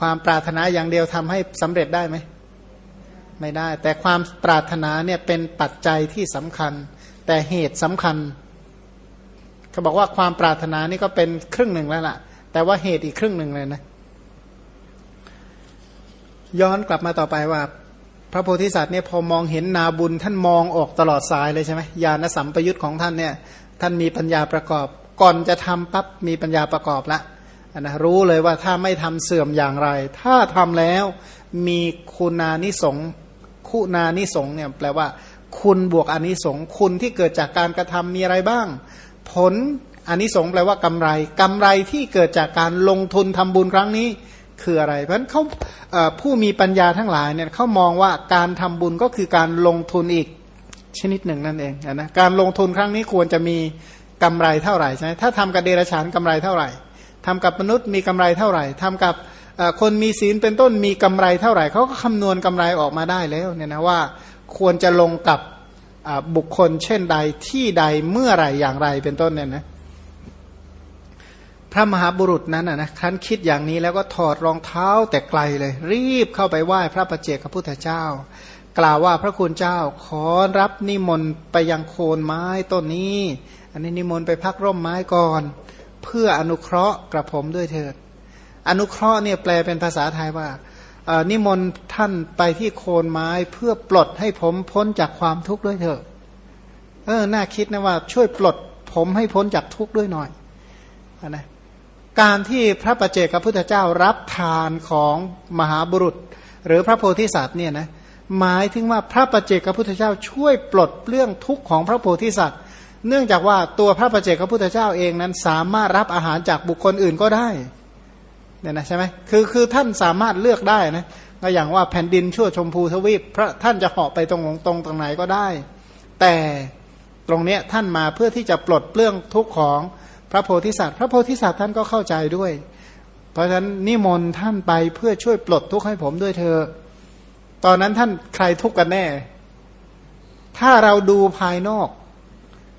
ความปรารถนาอย่างเดียวทำให้สำเร็จได้ไหมไม่ได้ แต่ความปรารถนาเนี่ยเป็นปัจจัยที่สำคัญ แต่เหตุสำคัญเขาบอกว่าความปรารถนานี่ก็เป็นครึ่งหนึ่งแล้วล่ะ แต่ว่าเหตุอีกครึ่งหนึ่งเลยนะ ย้อนกลับมาต่อไปว่า พระโพธิสัตว์เนี่ยพอมองเห็นนาบุญท่านมองออกตลอดสายเลยใช่ไหมญาณสัมปยุตของท่านเนี่ย ท่านมีปัญญาประกอบ ก่อนจะทำปั๊บมีปัญญาประกอบละ นะรู้เลยว่าถ้าไม่ทำเสื่อมอย่างไร ถ้าทำแล้วมีคุณานิสงคุณานิสงเนี่ยแปลว่า คุณบวกอนิสงคุณที่เกิดจากการกระทำมีอะไรบ้าง ผลอนิสงแปลว่ากำไรกำไรที่เกิดจากการลงทุนทำบุญครั้งนี้คืออะไร เพราะฉะนั้นเขาผู้มีปัญญาทั้งหลายเนี่ยเขามองว่าการทำบุญก็คือการลงทุนอีกชนิดหนึ่งนั่นเองนะการลงทุนครั้งนี้ควรจะมีกำไรเท่าไหร่ใช่ไหมถ้าทำกับเดรัจฉานกำไรเท่าไหร่ ทำกับมนุษย์มีกำไรเท่าไหร่ทำกับคนมีศีลเป็นต้นมีกำไรเท่าไหร่เขาก็คำนวณกำไรออกมาได้แล้วเนี่ยนะว่าควรจะลงกับบุคคลเช่นใดที่ใดเมื่อไรอย่างไรเป็นต้นเนี่ยนะพระมหาบุรุษนั้นนะครั้นคิดอย่างนี้แล้วก็ถอดรองเท้าแต่ไกลเลย รีบเข้าไปไหว้พระประเจกพระพุทธเจ้า กล่าวว่าพระคุณเจ้าขอรับนิมนต์ไปยังโคนไม้ต้นนี้ อันนี้นิมนต์ไปพักร่มไม้ก่อน เพื่ออนุเคราะห์กระผมด้วยเถิด อนุเคราะห์เนี่ยแปลเป็นภาษาไทยว่านิมนต์ท่านไปที่โคนไม้เพื่อปลดให้ผมพ้นจากความทุกข์ด้วยเถิดเออ น่าคิดนะว่าช่วยปลดผมให้พ้นจากทุกข์ด้วยหน่อยนะการที่พระประเจกับพุทธเจ้ารับทานของมหาบุรุษ หรือพระโพธิสัตว์เนี่ยนะหมายถึงว่าพระประเจกับพุทธเจ้าช่วยปลดเรื่องทุกข์ของพระโพธิสัตว์ เนื่องจากว่าตัวพระประเจกพระพุทธเจ้าเองนั้น สามารถรับอาหารจากบุคคลอื่นก็ได้เนี่ยนะใช่ไหมคือคือท่านสามารถเลือกได้นะก็อย่างว่าแผ่นดินชั่วชมพูทวีปพระท่านจะเหาะไปตรงตรงตรงไหนก็ได้ แต่ตรงเนี้ยท่านมาเพื่อที่จะปลดเปลื้องทุกข์ของพระโพธิสัตว์ พระโพธิสัตว์ท่านก็เข้าใจด้วย เพราะฉะนั้นนิมนต์ท่านไปเพื่อช่วยปลดทุกข์ให้ผมด้วยเธอ ตอนนั้นท่านใครทุกข์กันแน่ ถ้าเราดูภายนอก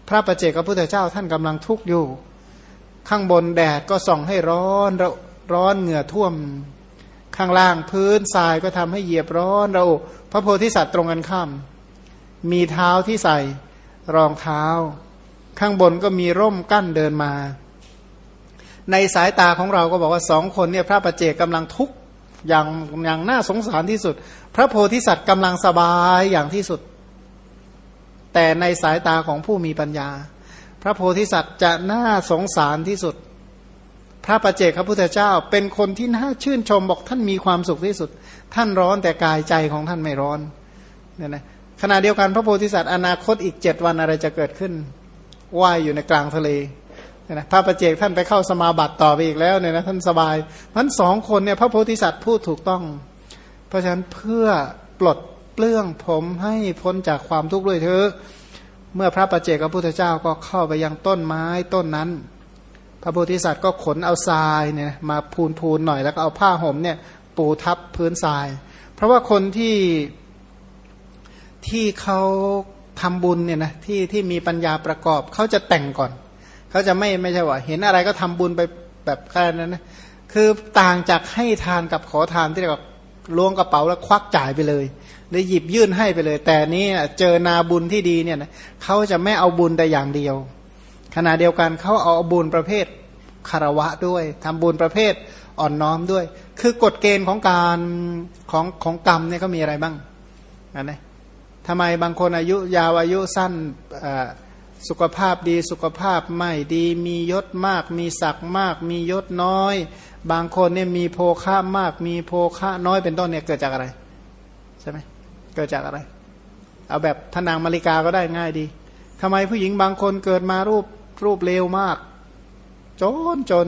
พระประเจกพระพุทธเจ้าท่านกำลังทุกข์อยู่ ข้างบนแดดก็ส่องให้ร้อนร้อนเหงื่อท่วม ข้างล่างพื้นทรายก็ทำให้เหยียบร้อนเรา พระโพธิสัตว์ตรงกันข้าม มีเท้าที่ใส่รองเท้า ข้างบนก็มีร่มกั้นเดินมา ในสายตาของเราก็บอกว่าสองคนเนี่ยพระประเจกกำลังทุกข์อย่างอย่างน่าสงสารที่สุด พระโพธิสัตว์กำลังสบายอย่างที่สุด แต่ในสายตาของผู้มีปัญญา พระโพธิสัตว์จะน่าสงสารที่สุด พระประเจกพระพุทธเจ้า เป็นคนที่น่าชื่นชมบอกท่านมีความสุขที่สุด ท่านร้อนแต่กายใจของท่านไม่ร้อนเนี่ยนะขณะเดียวกันพระโพธิสัตว์อนาคตอีกเจ็ดวันอะไรจะเกิดขึ้นว่ายอยู่ในกลางทะเลนะพระประเจกท่านไปเข้าสมาบัติต่อไปอีกแล้วเนี่ยนะท่านสบายทั้นสองคนเนี่ยพระโพธิสัตว์พูดถูกต้อง เพราะฉะนั้นเพื่อปลด เปลื้องผมให้พ้นจากความทุกข์ด้วยเถอะเมื่อพระประเจกพระพุทธเจ้าก็เข้าไปยังต้นไม้ต้นนั้น พระโพธิสัตว์ก็ขนเอาทรายเนี่ยมาพูนพูนหน่อยแล้วก็เอาผ้าห่มเนี่ยปูทับพื้นทราย เพราะว่าคนที่ที่เขาทำบุญเนี่ยนะที่ที่มีปัญญาประกอบเขาจะแต่งก่อน เขาจะไม่ไม่ใช่ว่า เห็นอะไรก็ทำบุญไปแบบแค่นั้นนะคือต่างจากให้ทานกับขอทานที่เรียกว่าล้วงกระเป๋าแล้วควักจ่ายไปเลย หรือหยิบยื่นให้ไปเลย แต่นี้เจอนาบุญที่ดีเนี่ยเขาจะไม่เอาบุญแต่อย่างเดียว ขณะเดียวกันเขาเอาบุญประเภทคารวะด้วยทำบุญประเภทอ่อนน้อมด้วย คือกฎเกณฑ์ของการของของกรรมเนี่ยก็มีอะไรบ้างนะทำไมบางคนอายุยาวอายุสั้นสุขภาพดีสุขภาพไม่ดีมียศมาก มีศักดิ์มาก มียศน้อย บางคนเนี่ยมีโภคะมาก มีโภคะน้อยเป็นต้นเนี่ยเกิดจากอะไรใช่ไหม เกิดจากอะไร เอาแบบพนางมาริกาก็ได้ง่ายดีทำไมผู้หญิงบางคนเกิดมารูปรูปเลวมาก จนจน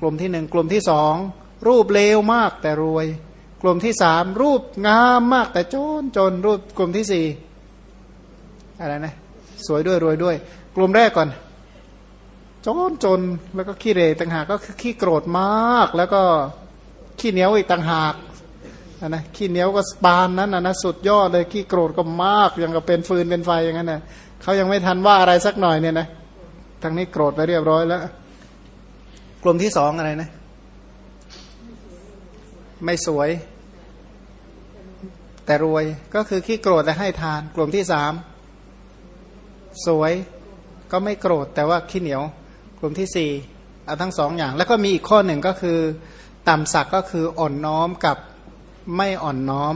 กลุ่มที่หนึ่งกลุ่มที่สองรูปเลวมากแต่รวย กลุ่มที่สามรูปงามมากแต่จนจนรูปกลุ่มที่สี่อะไรนะสวยด้วยรวยด้วย กลุ่มแรกก่อน จนจนแล้วก็ขี้เรต่างหากก็คือขี้โกรธมาก แล้วก็ขี้เหนียวอีกต่างหาก นะขี้เหนียวก็ปานนั้นนะนะสุดยอดเลยขี้โกรธก็มากยังกับเป็นฟืนเป็นไฟอย่างนั้นนะเขายังไม่ทันว่าอะไรสักหน่อยเนี่ยนะทางนี้โกรธไปเรียบร้อยแล้ว กลุ่มที่สองอะไรนะ ไม่สวย แต่รวยก็คือขี้โกรธแต่ให้ทาน กลุ่มที่สามสวยก็ไม่โกรธแต่ว่าขี้เหนียว กลุ่มที่สี่เอาทั้งสองอย่าง แล้วก็มีอีกข้อหนึ่งก็คือต่ำสักก็คืออ่อนน้อมกับ ไม่อ่อนน้อม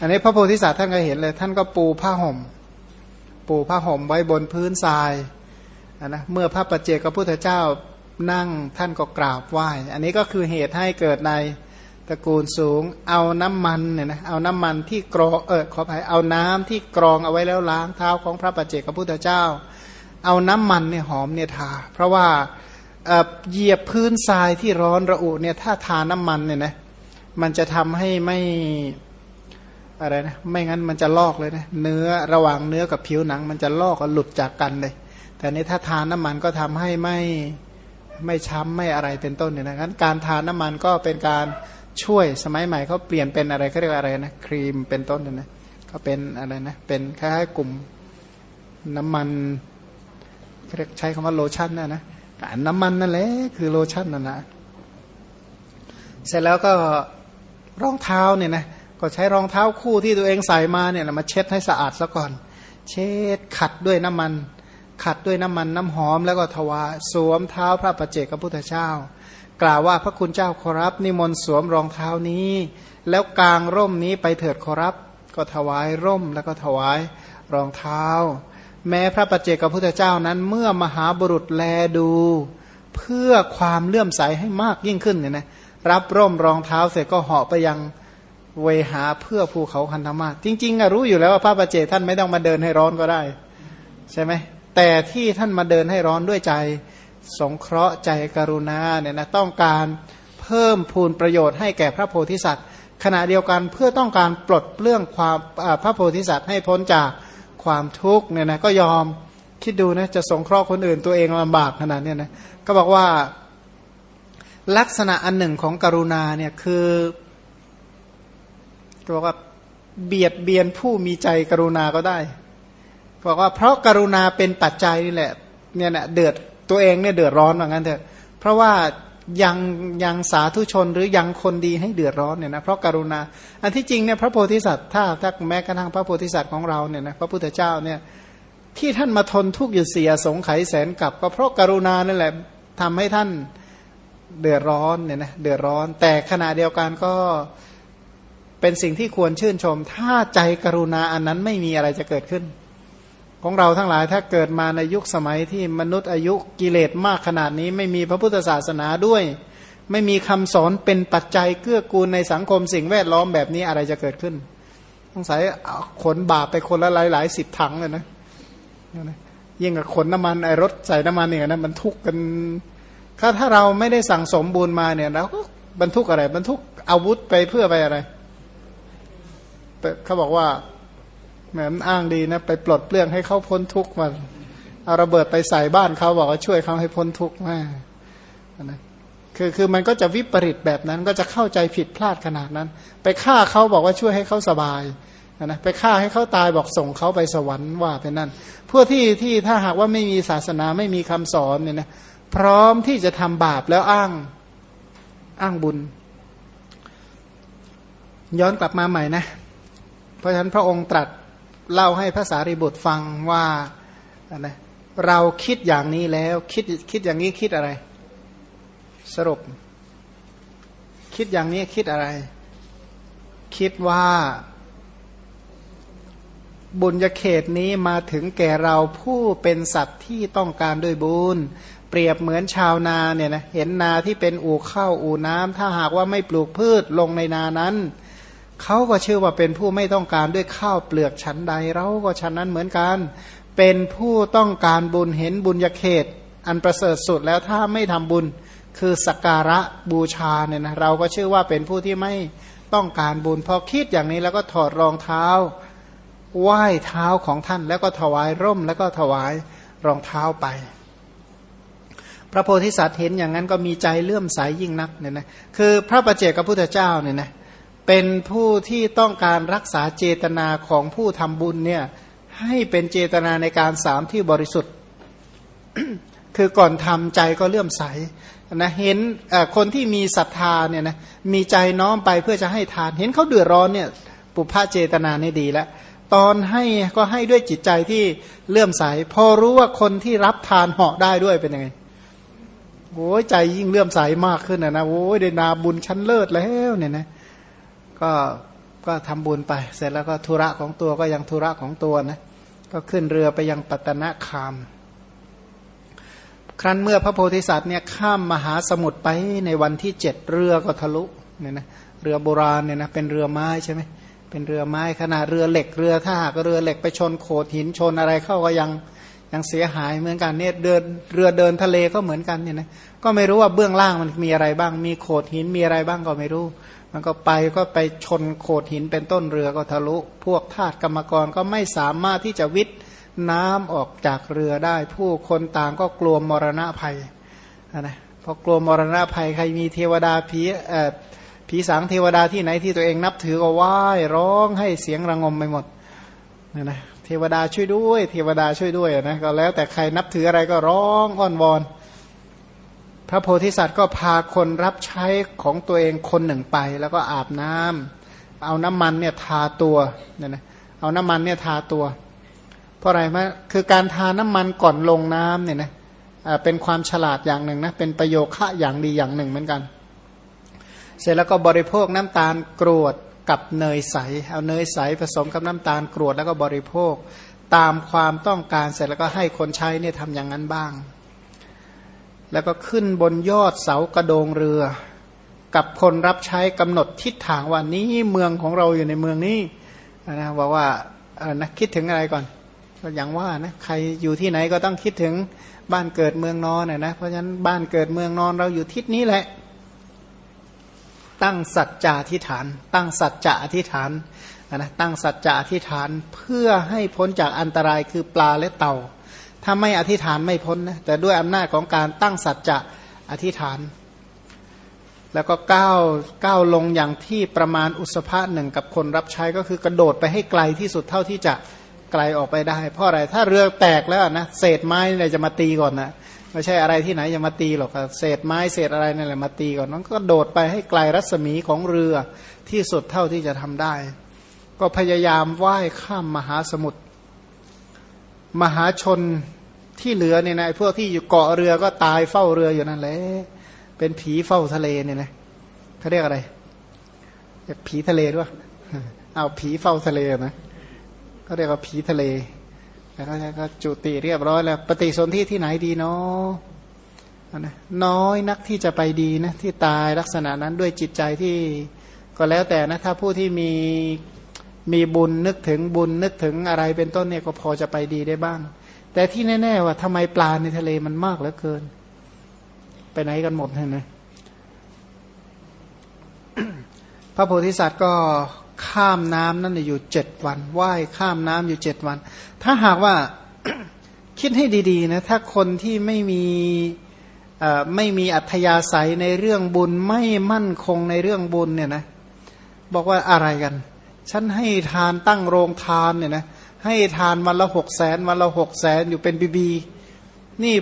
อันนี้พระโพธิสัตว์ท่านก็เห็นเลย ท่านก็ปูผ้าห่ม ปูผ้าห่มไว้บนพื้นทรายนะเมื่อพระปัจเจกพระพุทธเจ้านั่งท่านก็กราบไหว้ อันนี้ก็คือเหตุให้เกิดในตระกูลสูง เอาน้ำมันเนี่ยนะเอาน้ำมันที่กรองเออขออภัยเอาน้ำที่กรองเอาไว้แล้วล้างเท้าของพระปัจเจกพระพุทธเจ้า เอาน้ำมันเนี่ยหอมเนี่ยทา เพราะว่าเหยียบพื้นทรายที่ร้อนระอุเนี่ยถ้าทาน้ำมันเนี่ยนะ มันจะทำให้ไม่อะไรนะไม่งั้นมันจะลอกเลยนะเนื้อระหว่างเนื้อกับผิวหนัง มันจะลอกหลุดจากกันเลย แต่นี้ถ้าทานน้ามันก็ทำให้ไม่ไม่ช้ำไม่อะไรเป็นต้นเนี่ยนะงั้นการทานน้ามันก็เป็นการช่วยสมัยใหม่เขาเปลี่ยนเป็นอะไรเขาเรียกอะไรนะครีมเป็นต้นเนี่ยนะก็เป็นอะไรนะเป็นคล้ายๆกลุ่มน้ำมันเรียกใช้คำว่าโลชั่นนะนะการน้ำมันนั่นแหละคือโลชั่นนั่นนะเสร็จแล้วก็ รองเท้าเนี่ยนะก็ใช้รองเท้าคู่ที่ตัวเองใส่มาเนี่ยมาเช็ดให้สะอาดซะก่อน เช็ดขัดด้วยน้ำมัน ขัดด้วยน้ำมันน้ำหอมแล้วก็ถวายสวมเท้าพระประเจกพระพุทธเจ้า กล่าวว่าพระคุณเจ้าขอรับนิมนต์สวมรองเท้านี้ แล้วกางร่มนี้ไปเถิดขอรับ ก็ถวายร่มแล้วก็ถวายรองเท้า แม้พระประเจกพระพุทธเจ้านั้นเมื่อมหาบุรุษแลดู เพื่อความเลื่อมใสให้มากยิ่งขึ้นเนี่ยนะ รับร่มรองเท้าเสร็จก็เหาะไปยังเวหาเพื่อภูเขาคันธมาจริงๆอะรู้อยู่แล้วว่าพระประเจท่านไม่ต้องมาเดินให้ร้อนก็ได้ ใช่ไหมแต่ที่ท่านมาเดินให้ร้อนด้วยใจ สงเคราะห์ใจกรุณาเนี่ยนะต้องการเพิ่มพูนประโยชน์ให้แก่พระโพธิสัตว์ ขณะเดียวกันเพื่อต้องการปลดเรื่องความพระโพธิสัตว์ให้พ้นจากความทุกข์เนี่ยนะก็ยอมคิดดูนะจะสงเคราะห์คนอื่นตัวเองลำบากขนาดนี้นะก็บอกว่า ลักษณะอันหนึ่งของกรุณาเนี่ยคือบอกว่าเบียดเบียนผู้มีใจกรุณาก็ได้บอกว่าเพราะกรุณาเป็นปัจจัยนี่แหละเนี่ยนะเดือดตัวเองเนี่ยเดือดร้อนเหมือนกันเถอะ เพราะว่ายังยังสาธุชนหรือยังคนดีให้เดือดร้อนเนี่ยนะเพราะกรุณา อันที่จริงเนี่ยพระโพธิสัตว์ถ้าถ้าแม้กระทั่งพระโพธิสัตว์ของเราเนี่ยนะพระพุทธเจ้าเนี่ยที่ท่านมาทนทุกข์อยู่เสียสงไขแสนกับก็เพราะกรุณานั่นแหละทำให้ท่าน เดือดร้อนเนี่ยนะเดือดร้อน แต่ขณะเดียวกันก็เป็นสิ่งที่ควรชื่นชม ถ้าใจกรุณาอันนั้นไม่มีอะไรจะเกิดขึ้น ของเราทั้งหลายถ้าเกิดมาในยุคสมัยที่มนุษย์อายุกิเลสมากขนาดนี้ ไม่มีพระพุทธศาสนาด้วย ไม่มีคำสอนเป็นปัจจัยเกื้อกูลในสังคมสิ่งแวดล้อมแบบนี้อะไรจะเกิดขึ้นสงสัยขนบาปไปคนละหลายหลายสิบถังเลยนะยิ่งกับขนน้ำมันไอรถใส่น้ำมันเนี่ยนะมันทุกข์กัน ถ้าถ้าเราไม่ได้สั่งสมบูรณ์มาเนี่ยเราก็บรรทุกอะไร บรรทุกอาวุธไปเพื่อไปอะไรเขาบอกว่าเหมอ้างดีนะไปปลดเปลื้องให้เขาพ้นทุกข์มันเอาระเบิดไปใส่บ้านเขาบอกว่าช่วยเขาให้พ้นทุกข์มานะคือคือมันก็จะวิปริตแบบนั้นก็จะเข้าใจผิดพลาดขนาดนั้น ไปฆ่าเขาบอกว่าช่วยให้เขาสบายนะไปฆ่าให้เขาตายบอกส่งเขาไปสวรรค์ว่าเป็นนั่นเพื่อที่ที่ถ้าหากว่าไม่มีศาสนาไม่มีคำสอนเนี่ยนะ พร้อมที่จะทำบาปแล้วอ้างอ้างบุญ ย้อนกลับมาใหม่นะ เพราะฉะนั้นพระองค์ตรัสเล่าให้พระสารีบุตรฟังว่านะเราคิดอย่างนี้แล้ว คิดคิดอย่างนี้คิดอะไร สรุป คิดอย่างนี้คิดอะไร คิดว่าบุญญาเขตนี้มาถึงแก่เราผู้เป็นสัตว์ที่ต้องการด้วยบุญ เปรียบเหมือนชาวนาเนี่ยนะเห็นนาที่เป็นอู่ข้าวอู่น้ำถ้าหากว่าไม่ปลูกพืชลงในนานั้น เขาก็ชื่อว่าเป็นผู้ไม่ต้องการด้วยข้าวเปลือกชั้นใดเราก็ชั้นนั้นเหมือนกัน เป็นผู้ต้องการบุญเห็นบุญยเขต อันประเสริฐสุดแล้วถ้าไม่ทำบุญคือสักการะบูชาเนี่ยนะเราก็ชื่อว่าเป็นผู้ที่ไม่ต้องการบุญพอคิดอย่างนี้แล้วก็ถอดรองเท้าไหว้เท้าของท่านแล้วก็ถวายร่มแล้วก็ถวายรองเท้าไป พระโพธิสัตว์เห็นอย่างนั้นก็มีใจเลื่อมใสยยิ่งนักเนี่ยนะคือพระประเจกับพุทธเจ้าเนี่ยนะเป็นผู้ที่ต้องการรักษาเจตนาของผู้ทำบุญเนี่ยให้เป็นเจตนาในการสามที่บริสุทธิ์ คือก่อนทำใจก็เลื่อมใสนะเห็นคนที่มีศรัทธาเนี่ยนะมีใจน้อมไปเพื่อจะให้ทาน เห็นเขาเดือดร้อนเนี่ยปุพพะเจตนานี่ดีแล้วตอนให้ก็ให้ด้วยจิตใจที่เลื่อมใส พอรู้ว่าคนที่รับทานเหาะได้ด้วยเป็นยังไง โอ้ยใจยิ่งเลื่อมใสมากขึ้นนะนะโอ้ยได้นาบุญชั้นเลิศแล้วเนี่ยนะก็ก็ทำบุญไป เสร็จแล้วก็ธุระของตัวก็ยังธุระของตัวนะก็ขึ้นเรือไปยังปัตนะคาม ครั้นเมื่อพระโพธิสัตว์เนี่ยข้ามมหาสมุทรไปในวันที่เจ็ดเรือก็ทะลุเนี่ยนะเรือโบราณเนี่ยนะเป็นเรือไม้ใช่ไหมเป็นเรือไม้ขนาดเรือเหล็กเรือถ้าหากเรือเหล็กไปชนโขดหินชนอะไรเข้าก็ยัง ยังเสียหายเหมือนกันเนี่ยเดินเรือเดินทะเลก็เหมือนกันเนี่ยนะก็ไม่รู้ว่าเบื้องล่างมันมีอะไรบ้าง มีโขดหินมีอะไรบ้างก็ไม่รู้ มันก็ไปก็ไปชนโขดหินเป็นต้นเรือก็ทะลุ พวกทาสกรรมกรก็ไม่สามารถที่จะวิทน้ำออกจากเรือได้ ผู้คนต่างก็กลัวมรณะภัยนะพอกลัวมรณะภัยใครมีเทวดาผีเอ่อผีสางเทวดาที่ไหนที่ตัวเองนับถือก็ว่ายร้องให้เสียงระงมไปหมดนะนะ เทวดาช่วยด้วย เทวดาช่วยด้วยนะก็แล้วแต่ใครนับถืออะไรก็ร้องอ้อนวอนพระโพธิสัตว์ก็พาคนรับใช้ของตัวเองคนหนึ่งไป แล้วก็อาบน้ำเอาน้ำมันเนี่ยทาตัวเนี่ยนะเอาน้ำมันเนี่ยทาตัว เพราะอะไรมาคือการทาน้ำมันก่อนลงน้ำเนี่ยนะเป็นความฉลาดอย่างหนึ่งนะเป็นประโยคะอย่างดีอย่างหนึ่งเหมือนกัน เสร็จแล้วก็บริโภคน้ำตาลกรวด กับเนยใส เอาเนยใสผสมกับน้ำตาลกรวดแล้วก็บริโภค ตามความต้องการเสร็จแล้วก็ให้คนใช้เนี่ยทำอย่างนั้นบ้าง แล้วก็ขึ้นบนยอดเสากระโดงเรือ กับคนรับใช้กำหนดทิศทางว่านี้เมืองของเราอยู่ในเมืองนี้นะบอกว่าเออนะคิดถึงอะไรก่อนก็อย่างว่านะใครอยู่ที่ไหนก็ต้องคิดถึงบ้านเกิดเมืองนอนนะนะเพราะฉะนั้นบ้านเกิดเมืองนอนเราอยู่ทิศนี้แหละ ตั้งสัจจะอธิษฐาน ตั้งสัจจะอธิษฐานนะตั้งสัจจะอธิษฐานเพื่อให้พ้นจากอันตรายคือปลาและเต่า ถ้าไม่อธิษฐานไม่พ้นนะแต่ด้วยอำนาจของการตั้งสัจจะอธิษฐาน แล้วก็ก้าวก้าวลงอย่างที่ประมาณอุสภะหนึ่งกับคนรับใช้ก็คือกระโดดไปให้ไกลที่สุดเท่าที่จะไกลออกไปได้ เพราะอะไรถ้าเรือแตกแล้วนะเศษไม้เนี่ยจะมาตีก่อนนะ ไม่ใช่อะไรที่ไหนจะมาตีหรอกเศษไม้เศษอะไรนั่นแหละมาตีก่อนนั้นก็โดดไปให้ไกลรัศมีของเรือที่สุดเท่าที่จะทำได้ ก็พยายามว่ายข้ามมหาสมุทรมหาชนที่เหลือเนี่ยนะพวกที่อยู่เกาะเรือก็ตายเฝ้าเรืออยู่นั่นแหละเป็นผีเฝ้าทะเลเนี่ยนะเขาเรียกอะไรผีทะเลด้วยเอาผีเฝ้าทะเลนะเขาเรียกว่าผีทะเล แล้วก็จุติเรียบร้อยแล้วปฏิสนธิที่ไหนดีเนาะนะน้อยนักที่จะไปดีนะที่ตายลักษณะนั้นด้วยจิตใจที่ก็แล้วแต่นะถ้าผู้ที่มีมีบุญนึกถึงบุญนึกถึงอะไรเป็นต้นเนี่ยก็พอจะไปดีได้บ้าง แต่ที่แน่ๆว่าทำไมปลาในทะเลมันมากเหลือเกิน ไปไหนกันหมดเห็นไหมพระโพธิสัตว์ก็ข้ามน้ำนั่นอยู่เจ็ดวันว่ายข้ามน้ำอยู่เจ็ดวัน ถ้าหากว่าคิดให้ดีๆนะถ้าคนที่ไม่มีไม่มีอัธยาศัยในเรื่องบุญไม่มั่นคงในเรื่องบุญเนี่ยนะบอกว่าอะไรกัน ฉันให้ทานตั้งโรงทานเนี่ยนะให้ทานวันละหกแสนวันละหกแสนอยู่เป็นบีบีนี่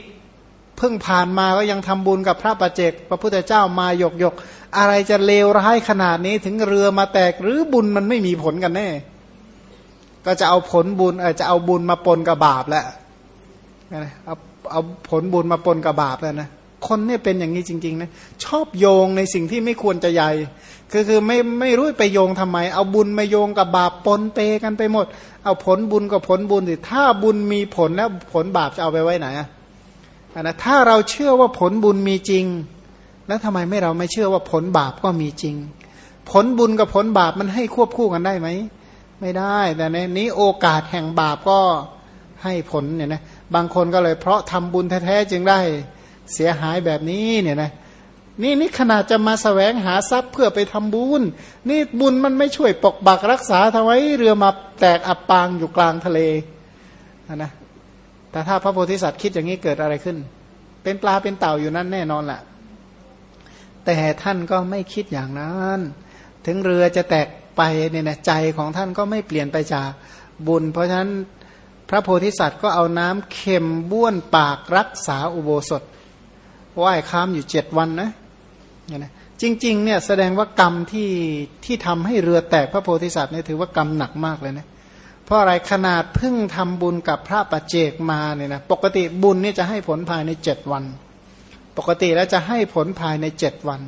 เพิ่งผ่านมาก็ยังทำบุญกับพระประเจกพระพุทธเจ้ามาหยกหยกอะไรจะเลวร้ายขนาดนี้ถึงเรือมาแตกหรือบุญมันไม่มีผลกันแน่ ก็จะเอาผลบุญเออจะเอาบุญมาปนกับบาปแล้วเอาเอาผลบุญมาปนกับบาปแล้วนะคนเนี่ยเป็นอย่างนี้จริงๆนะชอบโยงในสิ่งที่ไม่ควรจะใหญ่คือคือไม่ไม่รู้ไปโยงทำไม เอาบุญมาโยงกับบาปปนเปกันไปหมด เอาผลบุญกับผลบุญสิถ้าบุญมีผลแล้วผลบาปจะเอาไปไว้ไหนอะนะถ้าเราเชื่อว่าผลบุญมีจริง แล้วทำไมไม่เราไม่เชื่อว่าผลบาปก็มีจริง ผลบุญกับผลบาปมันให้ควบคู่กันได้ไหม ไม่ได้ แต่ในนี้โอกาสแห่งบาปก็ให้ผลเนี่ยนะบางคนก็เลยเพราะทำบุญแท้ๆจึงได้เสียหายแบบนี้เนี่ยนะนี่นี่ขนาดจะมาสแสวงหาทรัพย์เพื่อไปทำบุญ นี่บุญมันไม่ช่วยปกบักรักษาทำไมเรือมาแตกอับปางอยู่กลางทะเลนะแต่ถ้าพระโพธิสัตว์คิดอย่างนี้เกิดอะไรขึ้น เป็นปลาเป็นเต่าอยู่นั่นแน่นอนแหละแต่ท่านก็ไม่คิดอย่างนั้น ถึงเรือจะแตก ไปเนี่ยนะใจของท่านก็ไม่เปลี่ยนไปจากบุญ เพราะฉะนั้นพระโพธิสัตว์ก็เอาน้ำเค็มบ้วนปากรักษาอุโบสถว่ายค้ามอยู่เจ็ดวันนะเนี่ยนะจริงๆเนี่ยแสดงว่ากรรมที่ที่ทำให้เรือแตกพระโพธิสัตว์เนี่ยถือว่ากรรมหนักมากเลยนะเพราะอะไรขนาดเพิ่งทำบุญกับพระปัจเจกมาเนี่ยนะปกติบุญนี่จะให้ผลภายในเจ็ดวัน ปกติแล้วจะให้ผลภายในเจ็ดวัน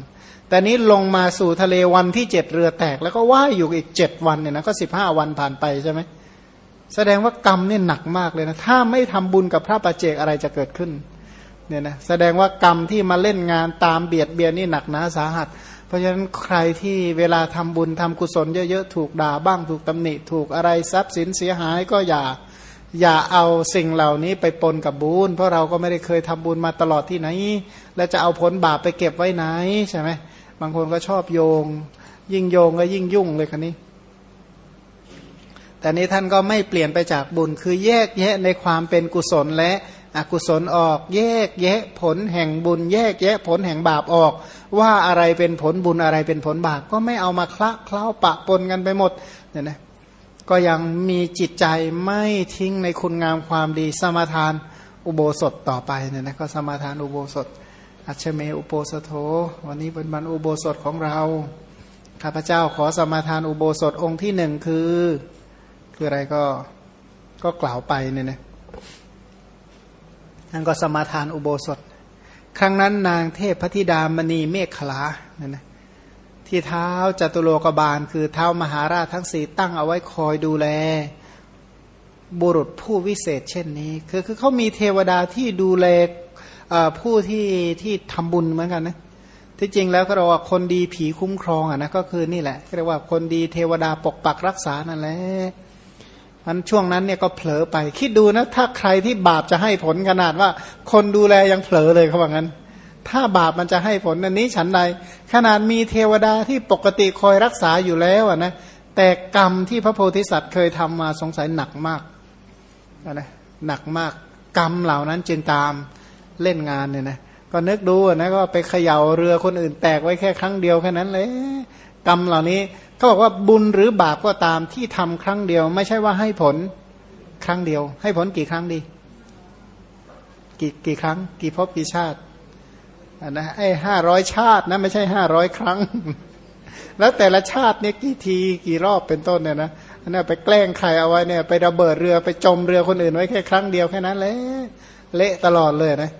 แต่นี้ลงมาสู่ทะเลวันที่เจ็ดเรือแตก แล้วก็ว่ายอยู่อีกเจ็ดวันเนี่ยนะก็สิบห้าวันผ่านไปใช่ไหมแสดงว่ากรรมเนี่ยหนักมากเลยนะ ถ้าไม่ทำบุญกับพระปัจเจกอะไรจะเกิดขึ้นเนี่ยนะแสดงว่ากรรมที่มาเล่นงานตามเบียดเบียนนี่หนักหนาสาหัส เพราะฉะนั้นใครที่เวลาทำบุญทำกุศลเยอะๆถูกด่าบ้างถูกตำหนิ ถูกอะไรทรัพย์สินเสียหายก็อย่า อย่าเอาสิ่งเหล่านี้ไปปนกับบุญเพราะเราก็ไม่ได้เคยทำบุญมาตลอดที่ไหน แล้วจะเอาผลบาปไปเก็บไว้ไหนใช่ไหมบางคนก็ชอบโยง ยิ่งโยงก็ยิ่งยุ่งเลยคันนี้ แต่นี้ท่านก็ไม่เปลี่ยนไปจากบุญคือแยกแยะในความเป็นกุศลและอกุศลออก แยกแยะผลแห่งบุญ แยกแยะผลแห่งบาปออก ว่าอะไรเป็นผลบุญอะไรเป็นผลบาปก็ไม่เอามาคละเคล้าปะปนกันไปหมดเนี่ยนะ ก็ยังมีจิตใจไม่ทิ้งในคุณงามความดี สมาทานอุโบสถต่อไปเนี่ยนะก็สมาทานอุโบสถ อัชเมอุโบสถโธวันนี้เป็นวันอุโบสถของเราข้าพเจ้าขอสมาทานอุโบสถองค์ที่หนึ่งคือ คืออะไรก็ก็กล่าวไปเนี่ยนะท่านก็สมาทานอุโบสถ ครั้งนั้นนางเทพพธิดามณีเมฆขลาเนี่ยนะ ที่เท้าจตุโลกบาล คือเท้ามหาราชทั้งสี่ตั้งเอาไว้คอยดูแล บุรุษผู้วิเศษเช่นนี้ คือคือเขามีเทวดาที่ดูแลผู้ที่ที่ทำบุญเหมือนกันนะที่จริงแล้วก็เราว่าคนดีผีคุ้มครองอะนะก็คือนี่แหละเรียกว่าคนดีเทวดาปกปักรักษานั่นแหละมันช่วงนั้นเนี่ยก็เผลอไป คิดดูนะ ถ้าใครที่บาปจะให้ผลขนาดว่า คนดูแลยังเผลอเลยเขาบอกงั้น ถ้าบาปมันจะให้ผลอันนี้ฉันใดขนาดมีเทวดาที่ปกติคอยรักษาอยู่แล้วนะแต่กรรมที่พระโพธิสัตว์เคยทำมาสงสัยหนักมากนะหนักมากกรรมเหล่านั้นจึงตามเล่นงานเนี่ยนะก็นึกดูนะก็ไปเขย่าเรือคนอื่นแตกไว้แค่ครั้งเดียวแค่นั้นเลยกรรมเหล่านี้เขาบอกว่าบุญหรือบาปก็ตามที่ทำครั้งเดียว ไม่ใช่ว่าให้ผลครั้งเดียว ให้ผลกี่ครั้งดี กี่กี่ครั้ง กี่ภพกี่ชาติ นนะไอ้ห้าร้อยชาตินะไม่ใช่ห้าร้อยครั้ง แล้วแต่ละชาติเนี่ยกี่ทีกี่รอบเป็นต้นเนี่ยนะอันนี้ไปแกล้งใครเอาไว้เนี่ยไประเบิดเรือไปจมเรือคนอื่นไว้แค่ครั้งเดียวแค่นั้นเลยเละตลอดเลยนะ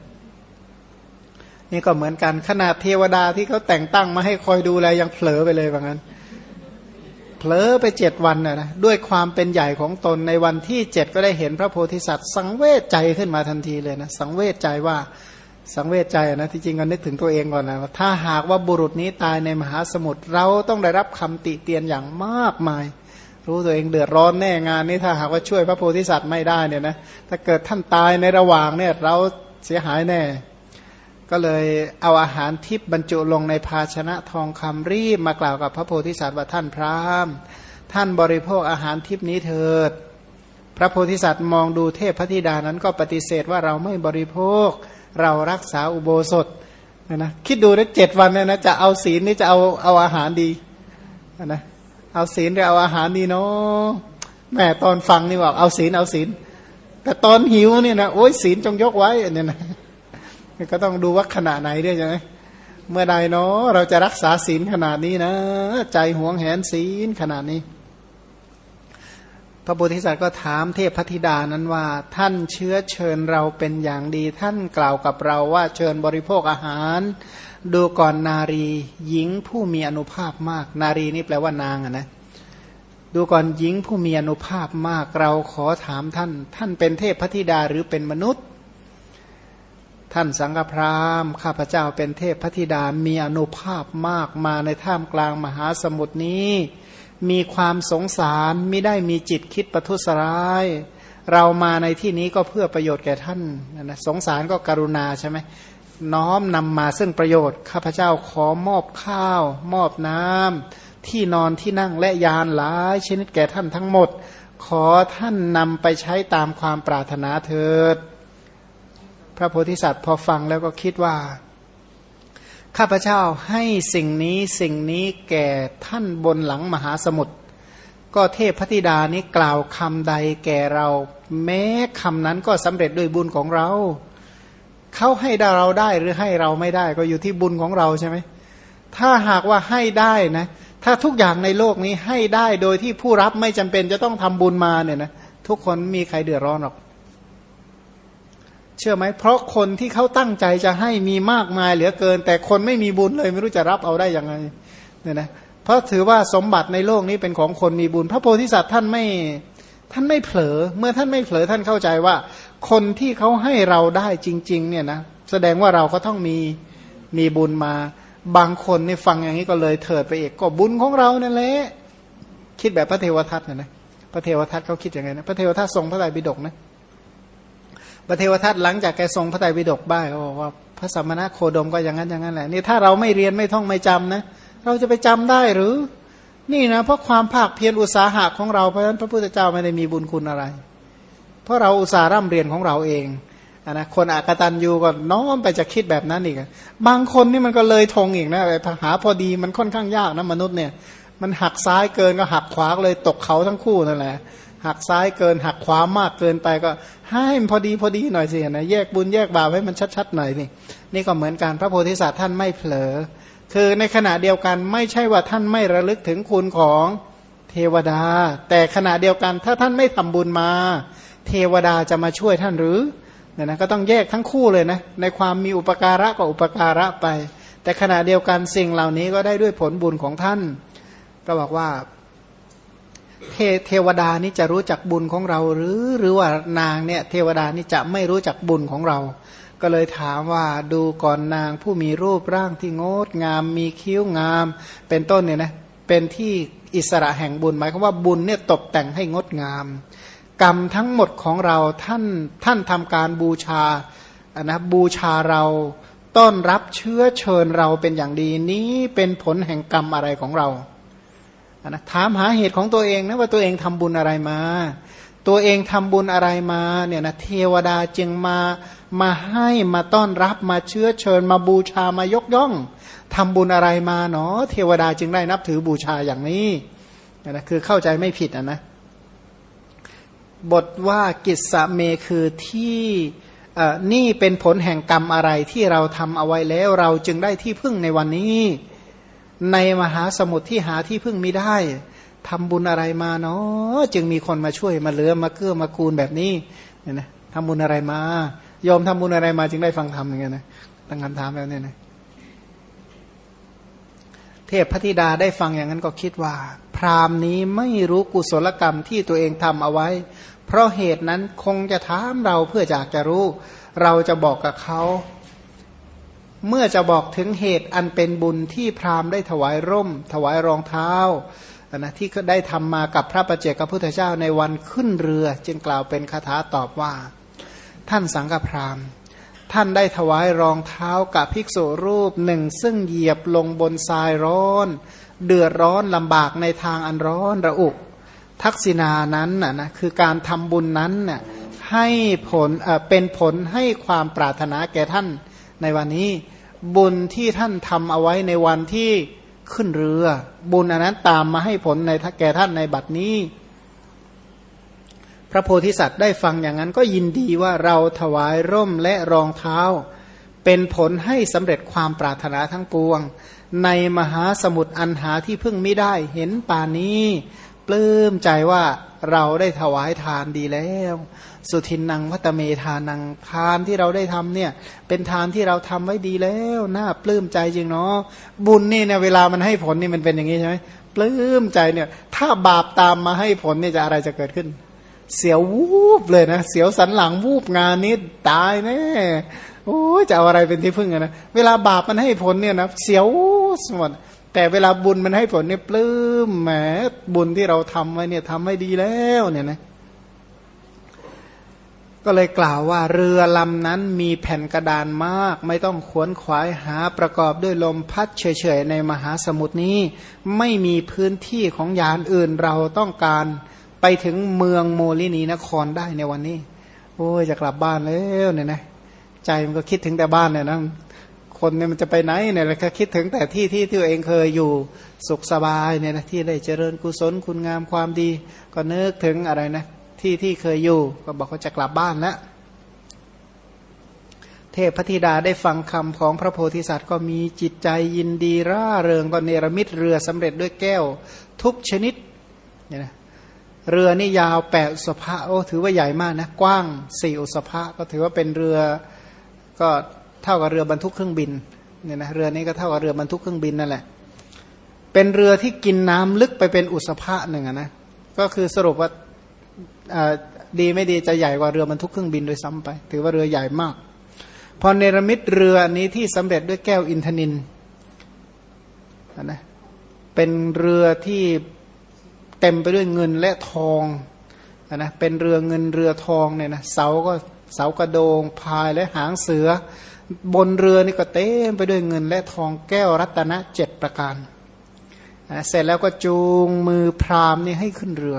นี่ก็เหมือนกันขนาดเทวดาที่เขาแต่งตั้งมาให้คอยดูแลยังเผลอไปเลยว่างั้นเผลอไปเจ็ดวันนะนะด้วยความเป็นใหญ่ของตนในวันที่เจ็ดก็ได้เห็นพระโพธิสัตว์ สังเวชใจขึ้นมาทันทีเลยนะสังเวชใจว่า สังเวชใจนะที่จริงก็นึกถึงตัวเองก่อนนะถ้าหากว่าบุรุษนี้ตายในมหาสมุทรเราต้องได้รับคำติเตียนอย่างมากมาย รู้ตัวเองเดือดร้อนแน่งานนี้ถ้าหากว่าช่วยพระโพธิสัตว์ไม่ได้เนี่ยนะถ้าเกิดท่านตายในระหว่างเนี่ยเราเสียหายแน่ ก็เลยเอาอาหารทิพบรรจุลงในภาชนะทองคำรีบมากล่าวกับพระโพธิสัตว์ว่าท่านพราหมณ์ ท่านบริโภคอาหารทิพนี้เถิด พระโพธิสัตว์มองดูเทพพธิดานั้นก็ปฏิเสธว่าเราไม่บริโภค เรารักษาอุโบสถนะนะคิดดูนะเจ็ดวันเนี่ยนะจะเอาศีลนี่จะเอาเอาอาหารดีนะเอาศีลหรือเอาอาหารดีเนาะแม่ตอนฟังนี่บอกเอาศีลเอาศีล แต่ตอนหิวเนี่ยนะโอ้ยศีลจงยกไว้เนี่ยนะก็ต้องดูว่าขณะไหนด้วยใช่ไหมเมื่อใดเนาะเราจะรักษาศีลขนาดนี้นะ ใจหวงแหนศีลขนาดนี้ พระโพธิสัตว์ก็ถามเทพพธิดานั้นว่า ท่านเชื้อเชิญเราเป็นอย่างดี ท่านกล่าวกับเราว่าเชิญบริโภคอาหาร ดูก่อนนารีหญิงผู้มีอนุภาพมาก นารีนี่แปลว่านางอะนะดูก่อนหญิงผู้มีอนุภาพมากเราขอถามท่าน ท่านเป็นเทพพธิดาหรือเป็นมนุษย์ ท่านสังฆพราหมณ์ข้าพเจ้าเป็นเทพพธิดามีอนุภาพมากมาในท่ามกลางมหาสมุทรนี้ มีความสงสารไม่ได้มีจิตคิดประทุษร้าย เรามาในที่นี้ก็เพื่อประโยชน์แก่ท่านนะสงสารก็กรุณาใช่ไหมน้อมนำมาซึ่งประโยชน์ข้าพเจ้าขอมอบข้าว มอบน้ำที่นอนที่นั่งและยานหลายชนิดแก่ท่านทั้งหมด ขอท่านนำไปใช้ตามความปรารถนาเถิด พระโพธิสัตว์พอฟังแล้วก็คิดว่า ข้าพเจ้าให้สิ่งนี้สิ่งนี้แก่ท่านบนหลังมหาสมุทรก็เทพพธิดานี้กล่าวคำใดแก่เรา แม้คำนั้นก็สำเร็จด้วยบุญของเรา เขาให้เราได้หรือให้เราไม่ได้ก็อยู่ที่บุญของเราใช่ไหมถ้าหากว่าให้ได้นะ ถ้าทุกอย่างในโลกนี้ให้ได้โดยที่ผู้รับไม่จำเป็นจะต้องทำบุญมาเนี่ยนะทุกคนมีใครเดือดร้อนหรอก เชื่อไหมเพราะคนที่เขาตั้งใจจะให้มีมากมายเหลือเกิน แต่คนไม่มีบุญเลยไม่รู้จะรับเอาได้ยังไงเนี่ยนะเพราะถือว่าสมบัติในโลกนี้เป็นของคนมีบุญ พระโพธิสัตว์ท่านไม่ท่านไม่เผลอ เมื่อท่านไม่เผลอท่านเข้าใจว่า คนที่เขาให้เราได้จริง ๆ เนี่ยนะแสดงว่าเราก็ต้องมีมีบุญมา บางคนนี่ฟังอย่างนี้ก็เลยเถิดไปเอกก็บุญของเรานั่นแหละคิดแบบพระเทวทัตนะนะพระเทวทัตเขาคิดยังไงนะพระเทวทัตทรงพระไตรปิฎกนะ พระเทวทัตหลังจากแกทรงพระไตรปิฎกบ้างเขาบอกว่าพระสัมมาโคดมก็อย่างนั้นอย่างนั้นแหละนี่ถ้าเราไม่เรียนไม่ท่องไม่จำนะ เราจะไปจำได้หรือ นี่นะเพราะความภาคเพียรอุตสาหะของเราเพราะฉะนั้นพระพุทธเจ้าไม่ได้มีบุญคุณอะไร เพราะเราอุตสาห์ร่ำเรียนของเราเองอนะคนอากตันยูก็น้อมไปจะคิดแบบนั้นอีกบางคนนี่มันก็เลยทงอีกนะไปหาพอดีมันค่อนข้างยากนะมนุษย์เนี่ย มันหักซ้ายเกินก็หักขวาเลยตกเขาทั้งคู่นั่นแหละ หักซ้ายเกินหักขวามากเกินไปก็ให้มันพอดีพอดีหน่อยสินะแยกบุญแยกบาปให้มันชัดๆหน่อยนี่นี่ก็เหมือนกันพระโพธิสัตว์ท่านไม่เผลอ คือในขณะเดียวกันไม่ใช่ว่าท่านไม่ระลึกถึงคุณของเทวดา แต่ขณะเดียวกันถ้าท่านไม่ทำบุญมา เทวดาจะมาช่วยท่านหรือเนี่ยนะก็ต้องแยกทั้งคู่เลยนะในความมีอุปการะก็อุปการะไป แต่ขณะเดียวกันสิ่งเหล่านี้ก็ได้ด้วยผลบุญของท่าน ก็บอกว่า เทเทวดานี้จะรู้จักบุญของเราหรือหรือว่านางเนี่ยเทวดานี้จะไม่รู้จักบุญของเรา ก็เลยถามว่าดูก่อนนางผู้มีรูปร่างที่งดงามมีคิ้วงาม เป็นต้นเนี่ยนะเป็นที่อิสระแห่งบุญหมายความว่าบุญเนี่ยตกแต่งให้งดงาม กรรมทั้งหมดของเราท่านท่านทำการบูชาอ่นะบูชาเราต้อนรับเชื้อเชิญเราเป็นอย่างดีนี้เป็นผลแห่งกรรมอะไรของเรา นะถามหาเหตุของตัวเองนะว่าตัวเองทำบุญอะไรมา ตัวเองทำบุญอะไรมาเนี่ยนะเทวดาจึงมามาให้มาต้อนรับมาเชื้อเชิญ มาบูชามายกย่องทำบุญอะไรมาเนาะเทวดาจึงได้นับถือบูชาอย่างนี้นะคือเข้าใจไม่ผิดนะนะบทว่ากิสเมคือที่นี่เป็นผลแห่งกรรมอะไรที่เราทำเอาไว้แล้วเราจึงได้ที่พึ่งในวันนี้ ในมหาสมุทรที่หาที่พึ่งไม่ได้ทำบุญอะไรมาเนาะจึงมีคนมาช่วยมาเหลือมาเกื้อมากูลแบบนี้เนี่ยนะทำบุญอะไรมายอมทำบุญอะไรมาจึงได้ฟังธรรมอย่างเงี้ยนะตั้งคำถามแล้วเนี่ยนะเทพพธิดาได้ฟังอย่างนั้นก็คิดว่า พราหมณ์นี้ไม่รู้กุศลกรรมที่ตัวเองทำเอาไว้ เพราะเหตุนั้นคงจะถามเราเพื่ออยากจะรู้ เราจะบอกกับเขา เมื่อจะบอกถึงเหตุอันเป็นบุญที่พราหมณ์ได้ถวายร่ม ถวายรองเท้านะที่ได้ทำมากับพระประเจกับพุทธเจ้าในวันขึ้นเรือ จึงกล่าวเป็นคาถาตอบว่า ท่านสังฆพราหมณ์ ท่านได้ถวายรองเท้ากับภิกษุรูปหนึ่ง ซึ่งเหยียบลงบนทรายร้อน เดือดร้อนลำบากในทางอันร้อนระอุ ทักษิณานั้นน่ะนะคือการทำบุญนั้นน่ะให้ผลเป็นผลให้ความปรารถนาแก่ท่านในวันนี้ บุญที่ท่านทำเอาไว้ในวันที่ขึ้นเรือ บุญอันนั้นตามมาให้ผลในแก่ท่านในบัดนี้ พระโพธิสัตว์ได้ฟังอย่างนั้นก็ยินดีว่าเราถวายร่มและรองเท้า เป็นผลให้สำเร็จความปรารถนาทั้งปวง ในมหาสมุทรอันหาที่พึ่งไม่ได้เห็นป่านี้ ปลื้มใจว่าเราได้ถวายทานดีแล้ว สุทินนางพัตเมทานังทานที่เราได้ทำเนี่ย เป็นทานที่เราทำไว้ดีแล้วน่าปลื้มใจจริงเนาะบุญนี่เนี่ยเวลามันให้ผลนี่มันเป็นอย่างนี้ใช่ไหมปลื้มใจเนี่ย ถ้าบาปตามมาให้ผลนี่จะอะไรจะเกิดขึ้น เสียววูบเลยนะเสียวสันหลังวูบงานนี้ตายแน่โอ้จะเอาอะไรเป็นที่พึ่งนะเวลาบาปมันให้ผลเนี่ยนะเสียวสมดแต่เวลาบุญมันให้ผลเนี่ยปลื้มแหมบุญที่เราทำไว้เนี่ยทำให้ดีแล้วเนี่ยนะ ก็เลยกล่าวว่าเรือลำนั้นมีแผ่นกระดานมาก ไม่ต้องขวนขวายหาประกอบด้วยลมพัดเฉยๆในมหาสมุทรนี้ ไม่มีพื้นที่ของยานอื่นเราต้องการไปถึงเมืองโมลินีนครได้ในวันนี้ โอ้ยจะกลับบ้านแล้วเนี่ยนะใจมันก็คิดถึงแต่บ้านเนี่ยนะคนเนี่ยมันจะไปไหนเนี่ยแล้วก็คิดถึงแต่ที่ที่ตัวเองเคยอยู่สุขสบายเนี่ยนะที่ได้เจริญกุศลคุณงามความดี ก็นึกถึงอะไรนะ ที่ที่เคยอยู่ ก็บอกเขาจะกลับบ้านแล้วเทเทพธิดาได้ฟังคำของพระโพธิสัตว์ก็มีจิตใจยินดีร่าเริงก็เนรมิตเรือสำเร็จด้วยแก้ว ทุกชนิดเนี่ยนะเรือนี่ยาวแปดอุสภะโอ้ถือว่าใหญ่มากนะกว้างสี่อุสภะก็ถือว่าเป็นเรือก็เท่ากับเรือบรรทุกเครื่องบินเนี่ยนะเรือนี้ก็เท่ากับเรือบรรทุกเครื่องบินนั่นแหละ เป็นเรือที่กินน้ำลึกไปเป็นอุสภะหนึ่งนะก็คือสรุปว่า ดีไม่ดีจะใหญ่กว่าเรือบรรทุกเครื่องบินโดยซ้ำไป ถือว่าเรือใหญ่มาก พอเนรมิตเรือนี้ที่สำเร็จด้วยแก้วอินทนินนะเป็นเรือที่เต็มไปด้วยเงินและทองนะเป็นเรือเงินเรือทองเนี่ยนะเสาก็เสากระโดงพายและหางเสือ บนเรือนี่ก็เต็มไปด้วยเงินและทองแก้วรัตนะเจ็ดประการนะเสร็จแล้วก็จูงมือพรามนี่ให้ขึ้นเรือ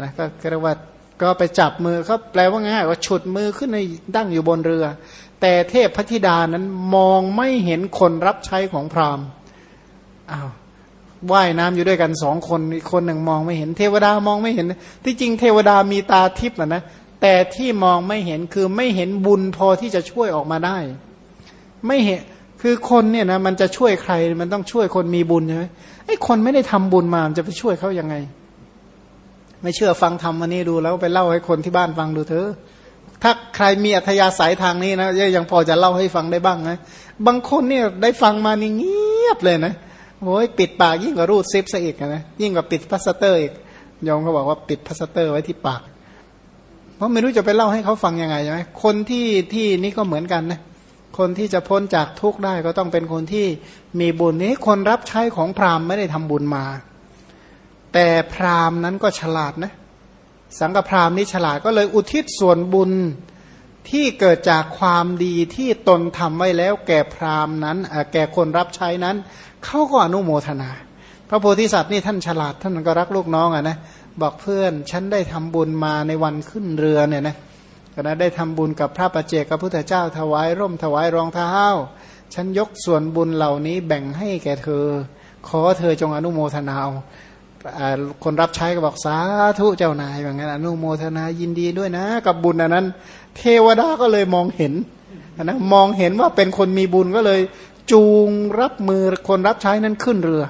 นะก็เรียกว่าก็ไปจับมือเขาแปลว่าง่ายว่าฉุดมือขึ้นในดั้งอยู่บนเรือ แต่เทพพธิดานั้นมองไม่เห็นคนรับใช้ของพราหมณ์อ้าวว่ายน้ำอยู่ด้วยกันสองคนอีกคนหนึ่งมองไม่เห็นเทวดามองไม่เห็น ที่จริงเทวดามีตาทิพย์นะแต่ที่มองไม่เห็นคือไม่เห็นบุญพอที่จะช่วยออกมาได้ ไม่เห็นคือคนเนี่ยนะมันจะช่วยใครมันต้องช่วยคนมีบุญใช่ไหมไอ้คนไม่ได้ทำบุญมามันจะไปช่วยเขายังไง ไม่เชื่อฟังทำวันนี้ดูแล้วไปเล่าให้คนที่บ้านฟังดูเถอะถ้าใครมีอัธยาศัยทางนี้นะยังพอจะเล่าให้ฟังได้บ้างนะบางคนเนี่ยได้ฟังมานี่เงียบเลยนะโอ้ยปิดปากยิ่งกว่ารูดซิปซะอีกนะยิ่งกว่าปิดพลาสเตอร์อีกยองเขาบอกว่าปิดพลาสเตอร์ไว้ที่ปาก เพราะไม่รู้จะไปเล่าให้เขาฟังยังไงใช่ไหมคนที่ที่นี่ก็เหมือนกันนะคนที่จะพ้นจากทุกข์ได้ก็ต้องเป็นคนที่มีบุญนี้คนรับใช้ของพราหมณ์ไม่ได้ทำบุญมา แต่พราหมณ์นั้นก็ฉลาดนะ สังฆพราหมณ์นี่ฉลาดก็เลยอุทิศส่วนบุญที่เกิดจากความดีที่ตนทำไว้แล้วแก่พราหมณ์นั้นแก่คนรับใช้นั้นเขาก็อนุโมทนา พระโพธิสัตว์นี่ท่านฉลาดท่านก็รักลูกน้องอะนะบอกเพื่อนฉันได้ทำบุญมาในวันขึ้นเรือเนี่ยนะก็นะได้ทำบุญกับพระประเจกับพุทธเจ้าถวายร่มถวายรองเท้า ฉันยกส่วนบุญเหล่านี้แบ่งให้แก่เธอ ขอเธอจงอนุโมทนา คนรับใช้ก็บอกสาธุเจ้านายแบบนั้นอนุโมทนายินดีด้วยนะ กับบุญอันนั้น เทวดาก็เลยมองเห็นนะมองเห็นว่าเป็นคนมีบุญก็เลย จูงรับมือคนรับใช้นั้นขึ้นเรือ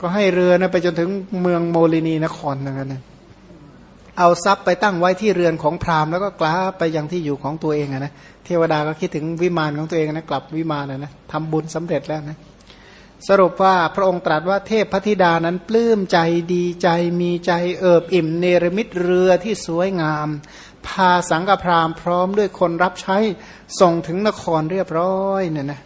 ก็ให้เรือนะไปจนถึงเมืองโมลินีนครนั่างนั้นเอาทรัพย์ไปตั้งไว้ที่เรือนของพราหมณ์แล้วก็กล้าไปยังที่อยู่ของตัวเองนะเทวดาก็คิดถึงวิมานของตัวเองนะกลับวิมานนะทำบุญสำเร็จแล้วนะ สรุปว่าพระองค์ตรัสว่าเทพพธิดานั้นปลื้มใจดีใจมีใจเอิบอิ่มเนรมิตเรือที่สวยงาม พาสังฆพราหมณ์พร้อมด้วยคนรับใช้ส่งถึงนครเรียบร้อยเนี่ยนะ